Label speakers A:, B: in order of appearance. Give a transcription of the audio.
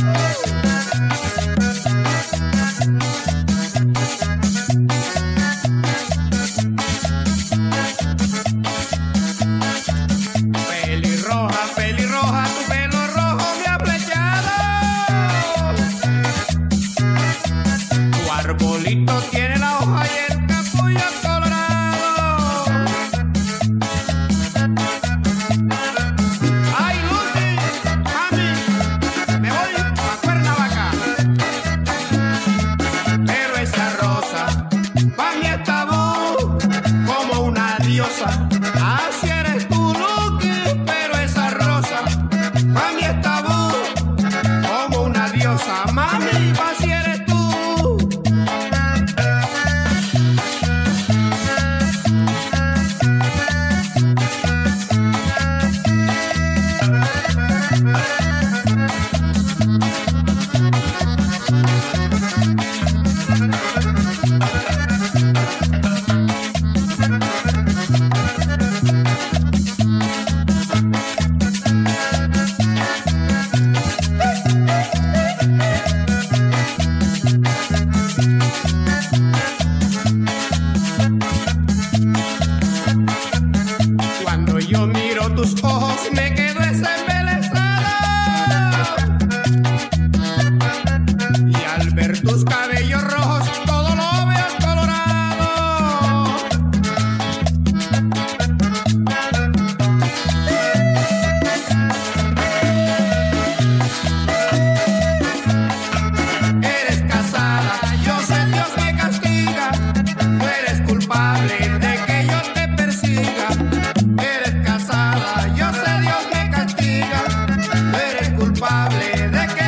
A: Thank. Me quedo desembelezado. Y al ver tus cabellos. sale de